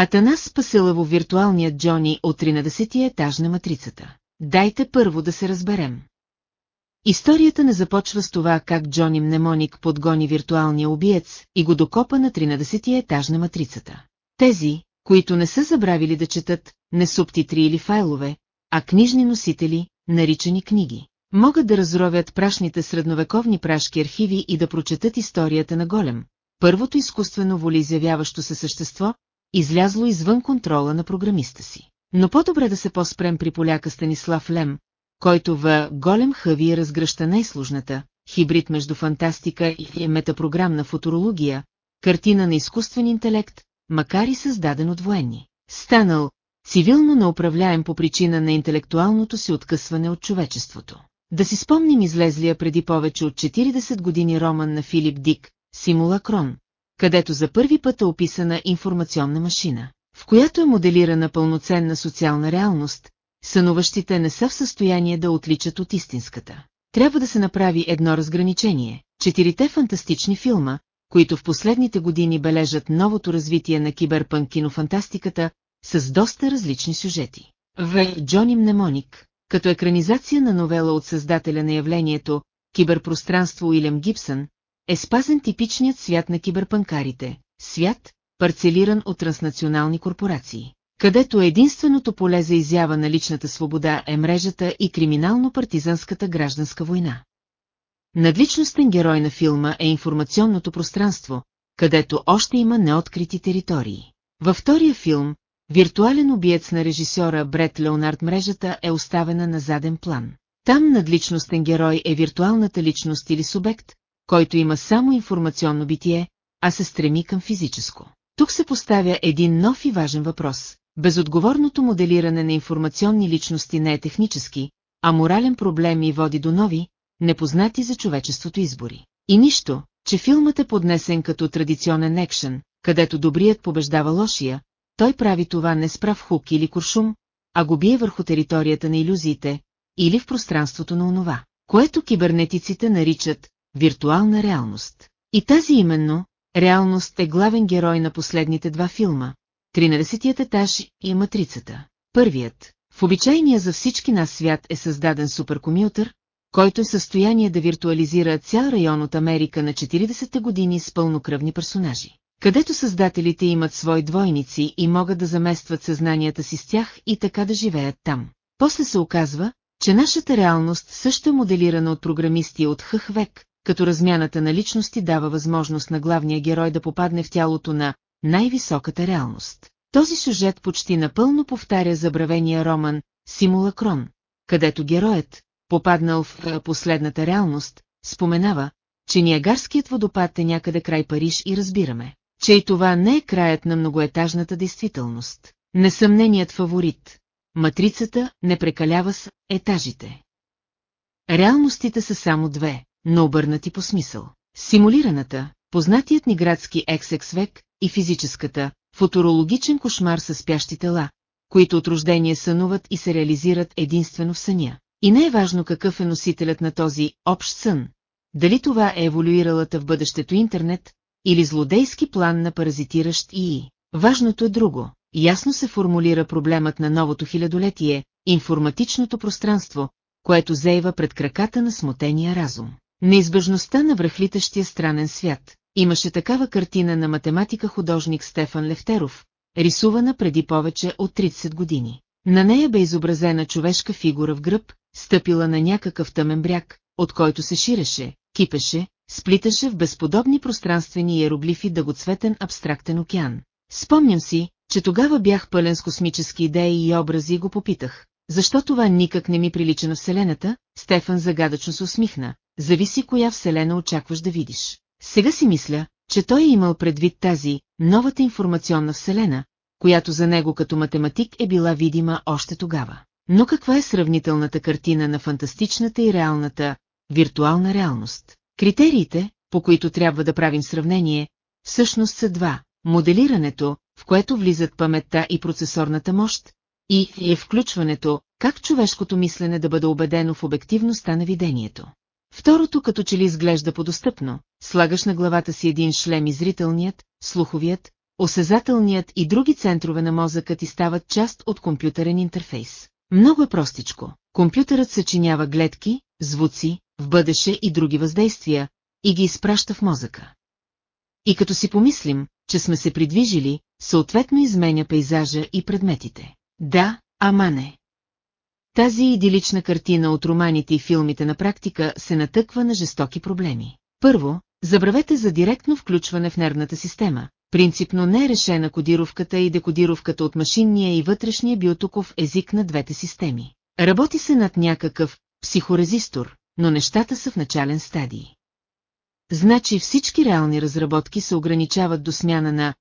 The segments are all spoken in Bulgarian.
Атанас спасилаво виртуалният Джони от 13-ти етаж на матрицата. Дайте първо да се разберем. Историята не започва с това как Джони Мнемоник подгони виртуалния убиец и го докопа на 13-ти етаж на матрицата. Тези, които не са забравили да четат, не субтитри или файлове, а книжни носители, наричани книги, могат да разровят прашните средновековни прашки архиви и да прочетат историята на Голем, първото изкуствено волеизявяващо се същество, излязло извън контрола на програмиста си. Но по-добре да се поспрем при поляка Станислав Лем, който в Голем Хъви разгръща най-сложната, хибрид между фантастика и метапрограмна футурология, картина на изкуствен интелект, макар и създаден от военни. Станал цивилно неуправляем по причина на интелектуалното си откъсване от човечеството. Да си спомним излезлия преди повече от 40 години роман на Филип Дик, Симулакрон, където за първи път е описана информационна машина, в която е моделирана пълноценна социална реалност, сънуващите не са в състояние да отличат от истинската. Трябва да се направи едно разграничение. Четирите фантастични филма, които в последните години бележат новото развитие на киберпънк кинофантастиката, с доста различни сюжети. В. Джони Мнемоник, като екранизация на новела от създателя на явлението, киберпространство Уилям Гибсън, е спазен типичният свят на киберпанкарите, свят, парцелиран от транснационални корпорации, където единственото поле за изява на личната свобода е мрежата и криминално-партизанската гражданска война. Надличностен герой на филма е информационното пространство, където още има неоткрити територии. Във втория филм, виртуален убиец на режисьора Бред Леонард мрежата е оставена на заден план. Там надличностен герой е виртуалната личност или субект, който има само информационно битие, а се стреми към физическо. Тук се поставя един нов и важен въпрос. Безотговорното моделиране на информационни личности не е технически, а морален проблем и води до нови, непознати за човечеството избори. И нищо, че филмът е поднесен като традиционен екшен, където добрият побеждава лошия, той прави това не с прав хук или куршум, а го бие върху територията на иллюзиите, или в пространството на онова, което кибернетиците наричат виртуална реалност. И тази именно, реалност е главен герой на последните два филма, 13-тият етаж и Матрицата. Първият, в обичайния за всички нас свят е създаден суперкомютър, който е в състояние да виртуализира цял район от Америка на 40-те години с пълнокръвни персонажи, където създателите имат свои двойници и могат да заместват съзнанията си с тях и така да живеят там. После се оказва, че нашата реалност също е моделирана от програмисти от хъх век, като размяната на личности дава възможност на главния герой да попадне в тялото на най-високата реалност. Този сюжет почти напълно повтаря забравения роман Симулакрон, където героят, попаднал в последната реалност, споменава, че Ниагарският водопад е някъде край Париж и разбираме, че и това не е краят на многоетажната действителност. Несъмненият фаворит. Матрицата не прекалява с етажите. Реалностите са само две, но обърнати по смисъл. Симулираната, познатият ни градски XX век и физическата, футурологичен кошмар с спящи тела, които от рождение сънуват и се реализират единствено в съня. И не е важно какъв е носителят на този общ сън, дали това е еволюиралата в бъдещето интернет или злодейски план на паразитиращ ИИ. Важното е друго. Ясно се формулира проблемът на новото хилядолетие, информатичното пространство, което зейва пред краката на смутения разум. Неизбежността на връхлитащия странен свят. Имаше такава картина на математика-художник Стефан Левтеров, рисувана преди повече от 30 години. На нея бе изобразена човешка фигура в гръб, стъпила на някакъв тъмен бряг, от който се ширеше, кипеше, сплиташе в безподобни пространствени иероглифи дъгоцветен абстрактен океан. Спомням си, че тогава бях пълен с космически идеи и образи и го попитах. Защо това никак не ми прилича на Вселената? Стефан загадъчно се усмихна. Зависи коя Вселена очакваш да видиш. Сега си мисля, че той е имал предвид тази, новата информационна Вселена, която за него като математик е била видима още тогава. Но каква е сравнителната картина на фантастичната и реалната, виртуална реалност? Критериите, по които трябва да правим сравнение, всъщност са два. Моделирането, в което влизат паметта и процесорната мощ, и е включването, как човешкото мислене да бъде убедено в обективността на видението. Второто като че ли изглежда подостъпно, слагаш на главата си един шлем и зрителният, слуховият, осезателният и други центрове на мозъка ти стават част от компютърен интерфейс. Много е простичко. Компютърът съчинява гледки, звуци, в бъдеще и други въздействия, и ги изпраща в мозъка. И като си помислим, че сме се придвижили, съответно изменя пейзажа и предметите. Да, ама не. Тази идилична картина от романите и филмите на практика се натъква на жестоки проблеми. Първо, забравете за директно включване в нервната система. Принципно не е решена кодировката и декодировката от машинния и вътрешния биотоков език на двете системи. Работи се над някакъв психорезистор, но нещата са в начален стадий. Значи всички реални разработки се ограничават до смяна на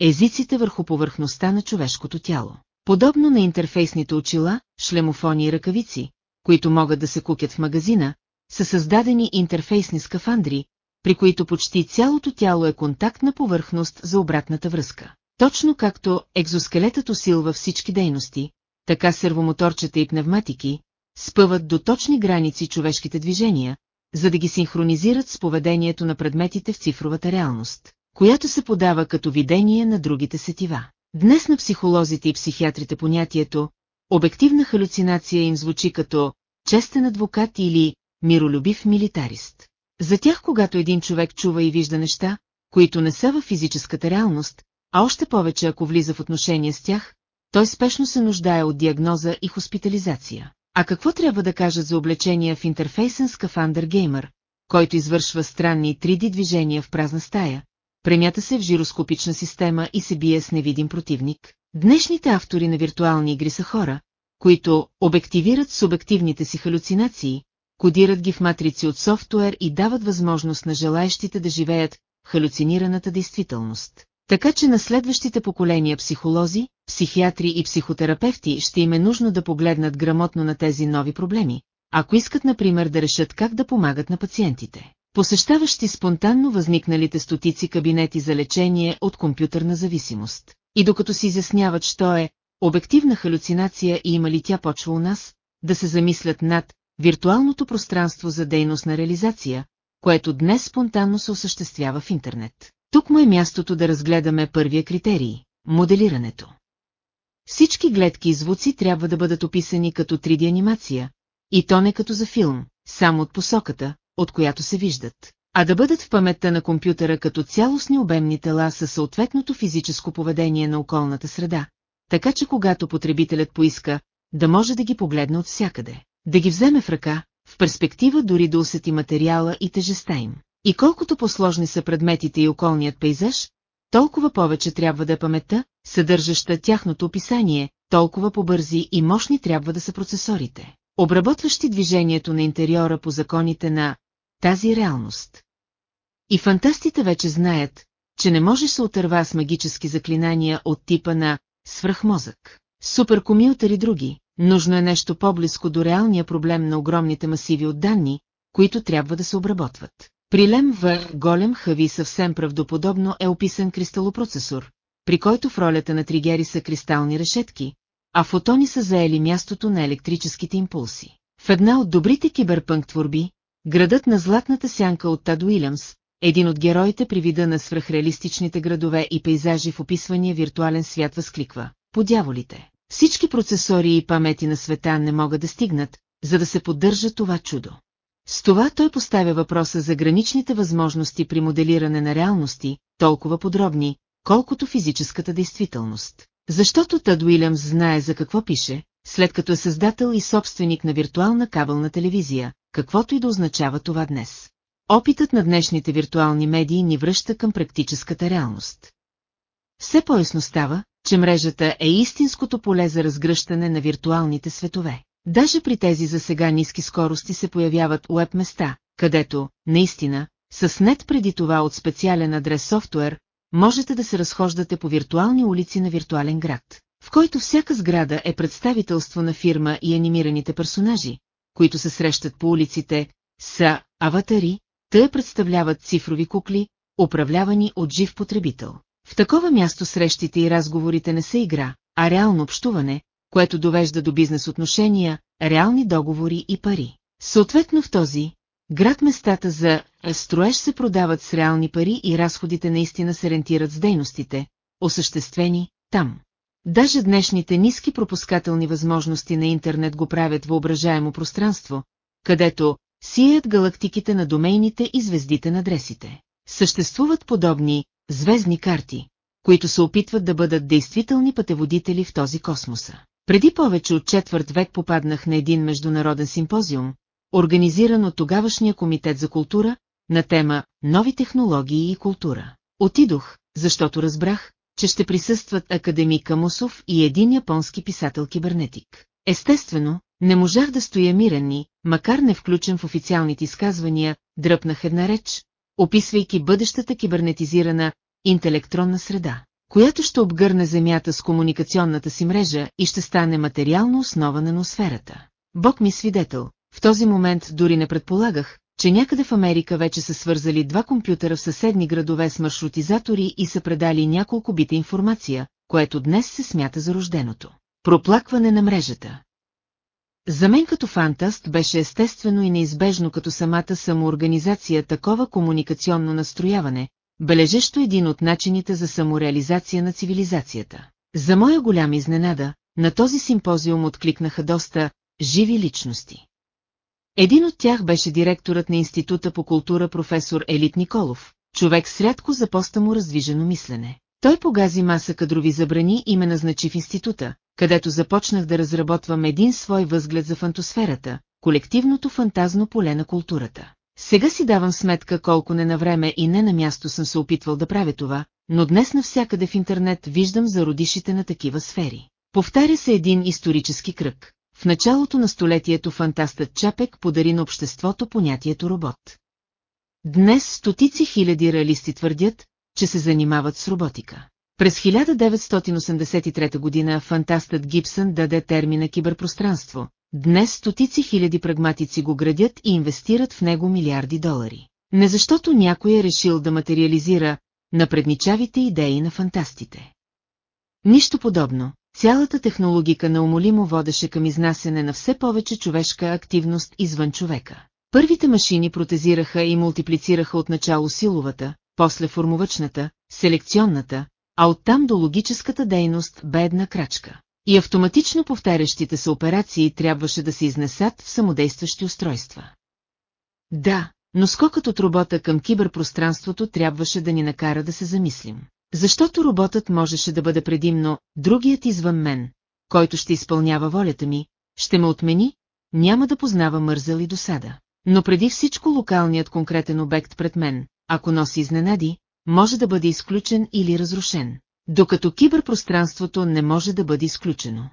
езиците върху повърхността на човешкото тяло. Подобно на интерфейсните очила, шлемофони и ръкавици, които могат да се купят в магазина, са създадени интерфейсни скафандри, при които почти цялото тяло е контактна повърхност за обратната връзка. Точно както екзоскелетът усилва всички дейности, така сервомоторчета и пневматики, спъват до точни граници човешките движения, за да ги синхронизират с поведението на предметите в цифровата реалност, която се подава като видение на другите сетива. Днес на психолозите и психиатрите понятието обективна халюцинация им звучи като честен адвокат или миролюбив милитарист. За тях, когато един човек чува и вижда неща, които не са във физическата реалност, а още повече ако влиза в отношение с тях, той спешно се нуждае от диагноза и хоспитализация. А какво трябва да кажат за облечения в интерфейсен скафандър геймър, който извършва странни 3D движения в празна стая, премята се в жироскопична система и се бие с невидим противник? Днешните автори на виртуални игри са хора, които обективират субективните си халюцинации, кодират ги в матрици от софтуер и дават възможност на желаящите да живеят халюцинираната действителност. Така че на следващите поколения психолози, психиатри и психотерапевти ще им е нужно да погледнат грамотно на тези нови проблеми, ако искат, например, да решат как да помагат на пациентите, посещаващи спонтанно възникналите стотици кабинети за лечение от компютърна зависимост. И докато си изясняват, що е обективна халюцинация и има ли тя почва у нас, да се замислят над виртуалното пространство за дейностна реализация, което днес спонтанно се осъществява в интернет. Тук му е мястото да разгледаме първия критерий – моделирането. Всички гледки и звуци трябва да бъдат описани като 3D анимация, и то не като за филм, само от посоката, от която се виждат, а да бъдат в паметта на компютъра като цялостни обемни тела със съответното физическо поведение на околната среда, така че когато потребителят поиска, да може да ги погледне от всякъде, да ги вземе в ръка, в перспектива дори да усети материала и тежеста им. И колкото по-сложни са предметите и околният пейзаж, толкова повече трябва да е паметта, съдържаща тяхното описание, толкова по-бързи и мощни трябва да са процесорите, обработващи движението на интериора по законите на тази реалност. И фантастите вече знаят, че не може се отърва с магически заклинания от типа на свръхмозък, суперкомютър и други, нужно е нещо по-близко до реалния проблем на огромните масиви от данни, които трябва да се обработват. При Лем в голем хави съвсем правдоподобно е описан кристалопроцесор, при който в ролята на тригери са кристални решетки, а фотони са заели мястото на електрическите импулси. В една от добрите киберпънк творби, градът на златната сянка от Тад Уилямс, един от героите при вида на свръхреалистичните градове и пейзажи в описвания виртуален свят възкликва. По дяволите. Всички процесори и памети на света не могат да стигнат, за да се поддържа това чудо. С това той поставя въпроса за граничните възможности при моделиране на реалности, толкова подробни, колкото физическата действителност. Защото Тъд Уилямс знае за какво пише, след като е създател и собственик на виртуална кабелна телевизия, каквото и да означава това днес. Опитът на днешните виртуални медии ни връща към практическата реалност. Все по-ясно става, че мрежата е истинското поле за разгръщане на виртуалните светове. Даже при тези за сега ниски скорости се появяват уеб места, където, наистина, с нет преди това от специален адрес софтуер, можете да се разхождате по виртуални улици на виртуален град, в който всяка сграда е представителство на фирма и анимираните персонажи, които се срещат по улиците, са аватари, те представляват цифрови кукли, управлявани от жив потребител. В такова място срещите и разговорите не са игра, а реално общуване, което довежда до бизнес отношения, реални договори и пари. Съответно в този град местата за строеж се продават с реални пари и разходите наистина се рентират с дейностите, осъществени там. Даже днешните ниски пропускателни възможности на интернет го правят въображаемо пространство, където сияят галактиките на домейните и звездите на адресите. Съществуват подобни звездни карти, които се опитват да бъдат действителни пътеводители в този космоса. Преди повече от четвърт век попаднах на един международен симпозиум, организиран от тогавашния комитет за култура, на тема «Нови технологии и култура». Отидох, защото разбрах, че ще присъстват академик Камусов и един японски писател-кибернетик. Естествено, не можах да стоя мирен и, макар не включен в официалните изказвания, дръпнах една реч, описвайки бъдещата кибернетизирана интелектронна среда, която ще обгърне Земята с комуникационната си мрежа и ще стане материално основа на ноосферата. Бог ми свидетел, в този момент дори не предполагах, че някъде в Америка вече са свързали два компютъра в съседни градове с маршрутизатори и са предали няколко бита информация, което днес се смята за рожденото. Проплакване на мрежата. За мен като фантаст беше естествено и неизбежно като самата самоорганизация такова комуникационно настрояване, бележещо един от начините за самореализация на цивилизацията. За моя голяма изненада, на този симпозиум откликнаха доста живи личности. Един от тях беше директорът на Института по култура професор Елит Николов, човек с рядко за поста му раздвижено мислене. Той погази маса кадрови забрани и ме назначи в института, където започнах да разработвам един свой възглед за фантосферата, колективното фантазно поле на културата. Сега си давам сметка колко не на време и не на място съм се опитвал да правя това, но днес навсякъде в интернет виждам зародишите на такива сфери. Повтаря се един исторически кръг. В началото на столетието фантастът Чапек подари на обществото понятието робот. Днес стотици хиляди реалисти твърдят, че се занимават с роботика. През 1983 година фантастът Гибсън даде термина киберпространство. Днес стотици хиляди прагматици го градят и инвестират в него милиарди долари. Не защото някой е решил да материализира напредничавите идеи на фантастите. Нищо подобно, цялата технологика неумолимо водеше към изнасяне на все повече човешка активност извън човека. Първите машини протезираха и мултиплицираха отначало силовата, после формовъчната, селекционната, а оттам до логическата дейност бе една крачка. И автоматично повтарящите се операции трябваше да се изнесат в самодействащи устройства. Да, но скокът от робота към киберпространството трябваше да ни накара да се замислим. Защото роботът можеше да бъде предимно другият извън мен, който ще изпълнява волята ми, ще ме отмени, няма да познава мързъл и досада. Но преди всичко локалният конкретен обект пред мен, ако носи изненади, може да бъде изключен или разрушен, докато киберпространството не може да бъде изключено.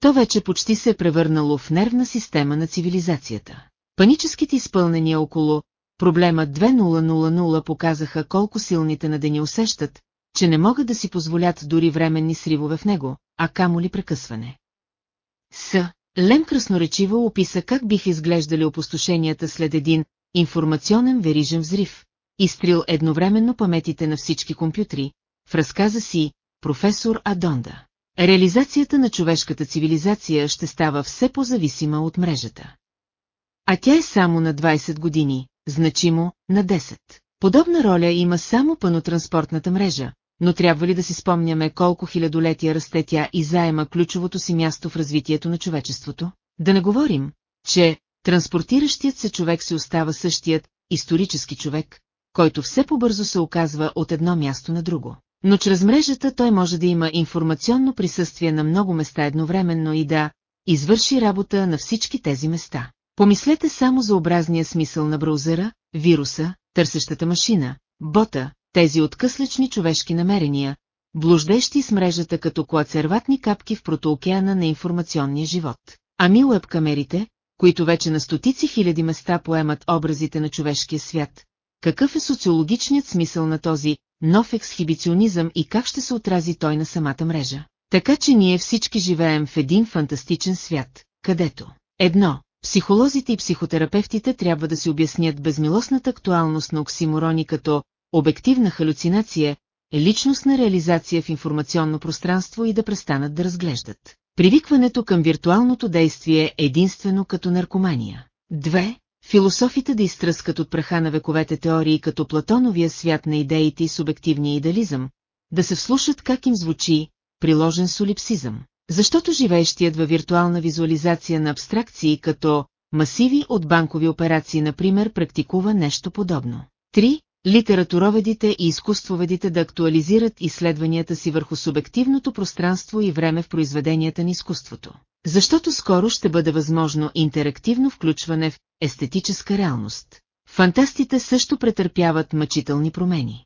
То вече почти се е превърнало в нервна система на цивилизацията. Паническите изпълнения около проблема 2000 показаха колко силните на деня усещат, че не могат да си позволят дори временни сривове в него, а камо ли прекъсване. С. Лем красноречиво описа как бих изглеждали опустошенията след един информационен верижен взрив, изтрил едновременно паметите на всички компютри, в разказа си «Професор Адонда». Реализацията на човешката цивилизация ще става все по-зависима от мрежата. А тя е само на 20 години, значимо на 10. Подобна роля има само пънотранспортната мрежа, но трябва ли да си спомняме колко хилядолетия расте тя и заема ключовото си място в развитието на човечеството? Да не говорим, че транспортиращият се човек се остава същият, исторически човек, който все по-бързо се оказва от едно място на друго. Но чрез мрежата той може да има информационно присъствие на много места едновременно и да извърши работа на всички тези места. Помислете само за образния смисъл на браузъра, вируса, търсещата машина, бота, тези откъслични човешки намерения, блуждещи с мрежата като коацерватни капки в протоокеана на информационния живот. Ами уебкамерите, които вече на стотици хиляди места поемат образите на човешкия свят, какъв е социологичният смисъл на този нов ексхибиционизъм и как ще се отрази той на самата мрежа? Така че ние всички живеем в един фантастичен свят, където едно, психолозите и психотерапевтите трябва да си обяснят безмилостната актуалност на оксиморони като обективна халюцинация, личностна реализация в информационно пространство и да престанат да разглеждат. Привикването към виртуалното действие единствено като наркомания. Две, Философите да изтръскат от праха на вековете теории като Платоновия свят на идеите и субективния идеализъм, да се вслушат как им звучи, приложен солипсизъм. Защото живеещият във виртуална визуализация на абстракции като масиви от банкови операции, например, практикува нещо подобно. 3. Литературоведите и изкуствоведите да актуализират изследванията си върху субективното пространство и време в произведенията на изкуството. Защото скоро ще бъде възможно интерактивно включване в естетическа реалност. Фантастите също претърпяват мъчителни промени.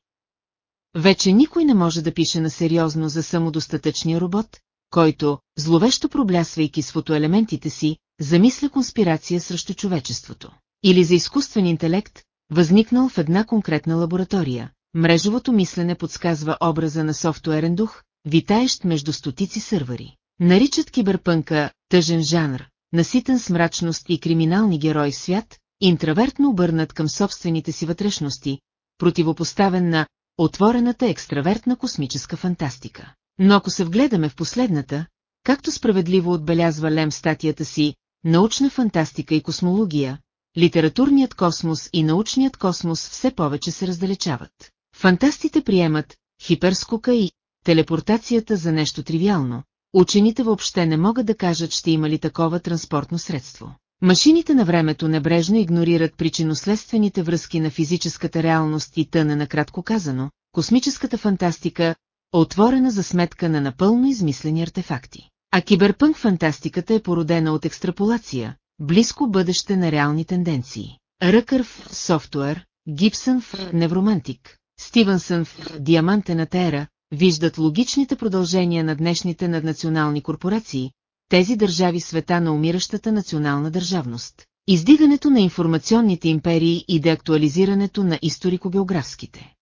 Вече никой не може да пише на сериозно за самодостатъчния робот, който, зловещо проблясвайки с фотоелементите си, замисля конспирация срещу човечеството. Или за изкуствен интелект, възникнал в една конкретна лаборатория. Мрежовото мислене подсказва образа на софтуерен дух, витаещ между стотици сървъри. Наричат киберпънка тъжен жанр, наситен с мрачност и криминални герои свят, интравертно обърнат към собствените си вътрешности, противопоставен на отворената екстравертна космическа фантастика. Но ако се вгледаме в последната, както справедливо отбелязва Лем статията си «Научна фантастика и космология», литературният космос и научният космос все повече се раздалечават. Фантастите приемат хиперскока и телепортацията за нещо тривиално. Учените въобще не могат да кажат ще има ли такова транспортно средство. Машините на времето небрежно игнорират причинно-следствените връзки на физическата реалност и тъна накратко казано, космическата фантастика отворена за сметка на напълно измислени артефакти. А киберпънк фантастиката е породена от екстраполация, близко бъдеще на реални тенденции. Ръкър в софтуер, Гибсън в невромантик, Стивенсън в диамантената ера, виждат логичните продължения на днешните наднационални корпорации, тези държави света на умиращата национална държавност. Издигането на информационните империи и деактуализирането на историко-географските.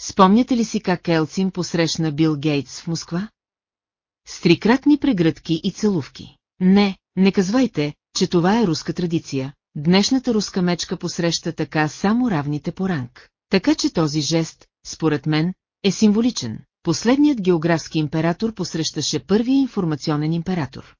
Спомняте ли си как Елцин посрещна Бил Гейтс в Москва? С трикратни прегръдки и целувки. Не, не казвайте, че това е руска традиция. Днешната руска мечка посреща така само равните по ранг. Така че този жест, според мен, е символичен. Последният географски император посрещаше първия информационен император.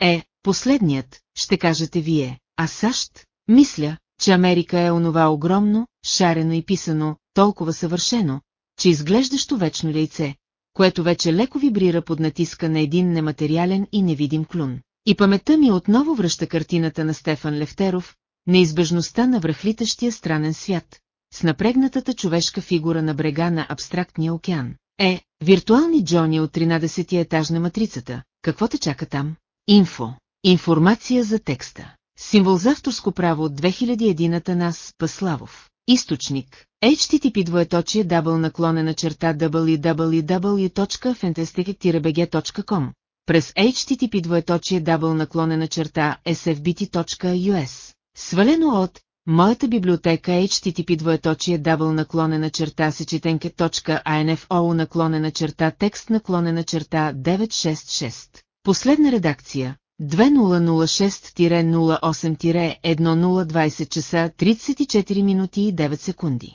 Е, последният, ще кажете вие, а САЩ? Мисля, че Америка е онова огромно, шарено и писано, толкова съвършено, че изглеждащо вечно яйце, което вече леко вибрира под натиска на един нематериален и невидим клюн. И паметта ми отново връща картината на Стефан Левтеров, неизбежността на връхлитащия странен свят, с напрегнатата човешка фигура на брега на абстрактния океан. Е, виртуални Джони от 13-ти етаж на матрицата, какво те чака там? Инфо. Информация за текста. Символ за авторско право от 2001 нас Паславов. Източник. HTTP двоеточие дабл наклонена черта www.fantastic-bg.com през HTTP двоеточие дабл наклонена черта sfbt.us. Свалено от Моята библиотека HTTP двоеточие дабл наклонена черта сечетенке.info наклонена черта текст наклонена черта 966. Последна редакция 2006-08-1020 часа 34 минути и 9 секунди.